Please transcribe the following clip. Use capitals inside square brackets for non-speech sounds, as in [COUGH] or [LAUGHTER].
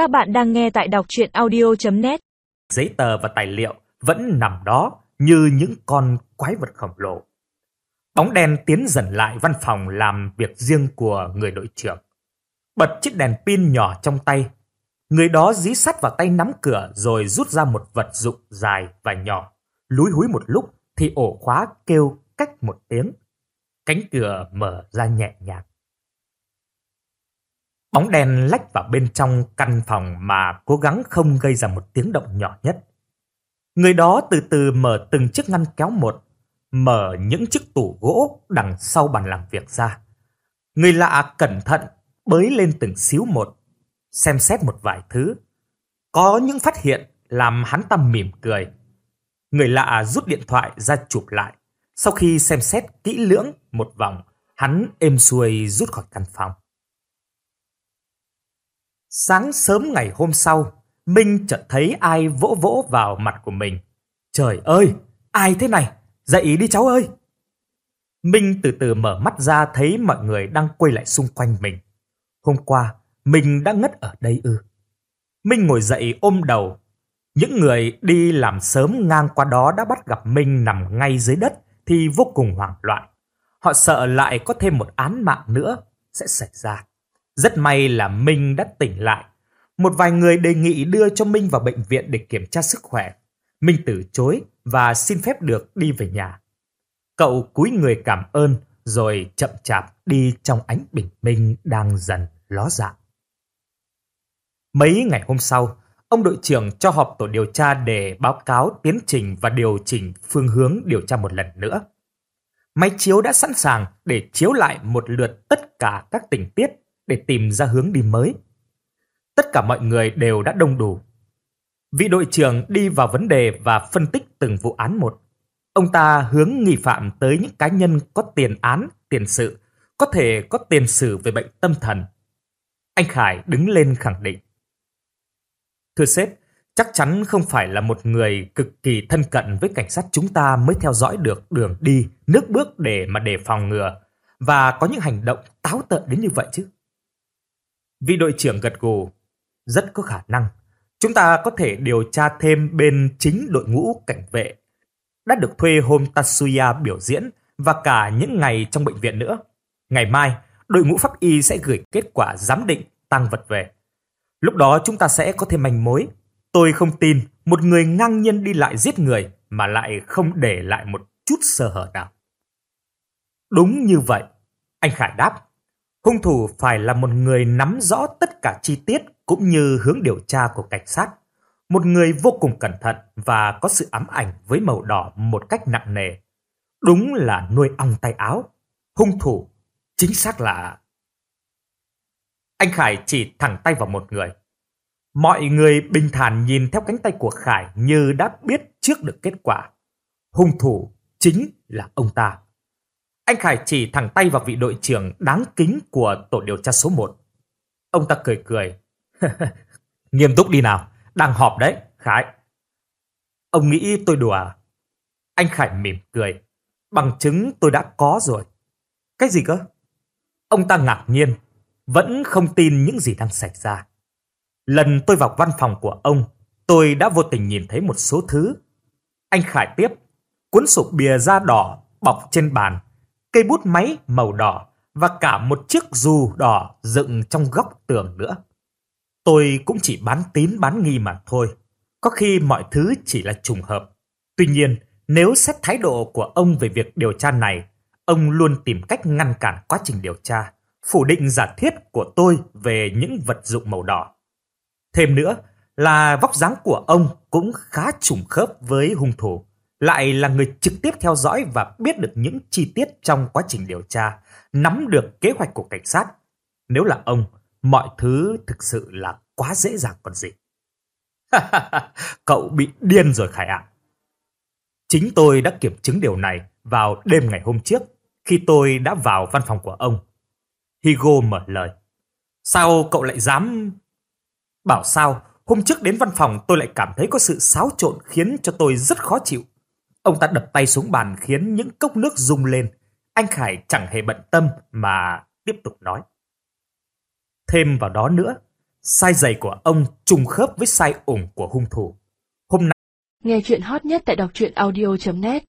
Các bạn đang nghe tại đọc chuyện audio.net Giấy tờ và tài liệu vẫn nằm đó như những con quái vật khổng lồ. Bóng đen tiến dần lại văn phòng làm việc riêng của người đội trưởng. Bật chiếc đèn pin nhỏ trong tay. Người đó dí sắt vào tay nắm cửa rồi rút ra một vật dụng dài và nhỏ. Lúi húi một lúc thì ổ khóa kêu cách một tiếng. Cánh cửa mở ra nhẹ nhàng. Bóng đen lách vào bên trong căn phòng mà cố gắng không gây ra một tiếng động nhỏ nhất. Người đó từ từ mở từng chiếc ngăn kéo một, mở những chiếc tủ gỗ đằng sau bàn làm việc ra. Người lạ cẩn thận bới lên từng xíu một, xem xét một vài thứ. Có những phát hiện làm hắn ta mỉm cười. Người lạ rút điện thoại ra chụp lại. Sau khi xem xét kỹ lưỡng một vòng, hắn êm xuôi rút khỏi căn phòng. Sáng sớm ngày hôm sau, Minh chợt thấy ai vỗ vỗ vào mặt của mình. Trời ơi, ai thế này? Dậy đi cháu ơi! Minh từ từ mở mắt ra thấy mọi người đang quay lại xung quanh mình. Hôm qua, mình đã ngất ở đây ư. Minh ngồi dậy ôm đầu. Những người đi làm sớm ngang qua đó đã bắt gặp Minh nằm ngay dưới đất thì vô cùng hoảng loạn. Họ sợ lại có thêm một án mạng nữa sẽ xảy ra. Rất may là Minh đã tỉnh lại. Một vài người đề nghị đưa cho Minh vào bệnh viện để kiểm tra sức khỏe. Minh từ chối và xin phép được đi về nhà. Cậu cúi người cảm ơn rồi chậm chạp đi trong ánh bình minh đang dần ló dạng. Mấy ngày hôm sau, ông đội trưởng cho họp tổ điều tra để báo cáo tiến trình và điều chỉnh phương hướng điều tra một lần nữa. Máy chiếu đã sẵn sàng để chiếu lại một lượt tất cả các tình tiết để tìm ra hướng đi mới. Tất cả mọi người đều đã đông đủ. Vị đội trưởng đi vào vấn đề và phân tích từng vụ án một. Ông ta hướng nghi phạm tới những cá nhân có tiền án, tiền sự, có thể có tiền sử về bệnh tâm thần. Anh Khải đứng lên khẳng định. Thưa sếp, chắc chắn không phải là một người cực kỳ thân cận với cảnh sát chúng ta mới theo dõi được đường đi, nước bước để mà đề phòng ngừa và có những hành động táo tợn đến như vậy chứ. Vị đội trưởng gật gù, rất có khả năng. Chúng ta có thể điều tra thêm bên chính đội ngũ cảnh vệ đã được thuê hôm Tatsuya biểu diễn và cả những ngày trong bệnh viện nữa. Ngày mai, đội ngũ pháp y sẽ gửi kết quả giám định tăng vật về. Lúc đó chúng ta sẽ có thêm manh mối. Tôi không tin một người ngang nhiên đi lại giết người mà lại không để lại một chút sơ hở nào. Đúng như vậy, anh Khải đáp. Hung thủ phải là một người nắm rõ tất cả chi tiết cũng như hướng điều tra của cảnh sát. Một người vô cùng cẩn thận và có sự ám ảnh với màu đỏ một cách nặng nề. Đúng là nuôi ong tay áo. Hung thủ, chính xác là... Anh Khải chỉ thẳng tay vào một người. Mọi người bình thản nhìn theo cánh tay của Khải như đã biết trước được kết quả. Hung thủ chính là ông ta. Anh Khải chỉ thẳng tay vào vị đội trưởng đáng kính của tổ điều tra số 1. Ông ta cười cười. [LAUGHS] Nghiêm túc đi nào, đang họp đấy, Khải. Ông nghĩ tôi đùa à? Anh Khải mỉm cười. Bằng chứng tôi đã có rồi. Cái gì cơ? Ông ta ngạc nhiên, vẫn không tin những gì đang xảy ra. Lần tôi vào văn phòng của ông, tôi đã vô tình nhìn thấy một số thứ. Anh Khải tiếp, cuốn sổ bìa da đỏ bọc trên bàn cây bút máy màu đỏ và cả một chiếc dù đỏ dựng trong góc tường nữa. Tôi cũng chỉ bán tín bán nghi mà thôi. Có khi mọi thứ chỉ là trùng hợp. Tuy nhiên, nếu xét thái độ của ông về việc điều tra này, ông luôn tìm cách ngăn cản quá trình điều tra, phủ định giả thiết của tôi về những vật dụng màu đỏ. Thêm nữa là vóc dáng của ông cũng khá trùng khớp với hung thủ lại là người trực tiếp theo dõi và biết được những chi tiết trong quá trình điều tra, nắm được kế hoạch của cảnh sát. Nếu là ông, mọi thứ thực sự là quá dễ dàng còn gì. [LAUGHS] Cậu bị điên rồi Khải ạ. Chính tôi đã kiểm chứng điều này vào đêm ngày hôm trước khi tôi đã vào văn phòng của ông. Higo mở lời. Sao cậu lại dám... Bảo sao, hôm trước đến văn phòng tôi lại cảm thấy có sự xáo trộn khiến cho tôi rất khó chịu. Ông ta đập tay xuống bàn khiến những cốc nước rung lên. Anh Khải chẳng hề bận tâm mà tiếp tục nói. Thêm vào đó nữa, Sai giày của ông trùng khớp với sai ủng của hung thủ. Hôm nay Nghe chuyện hot nhất tại đọc truyện audio.net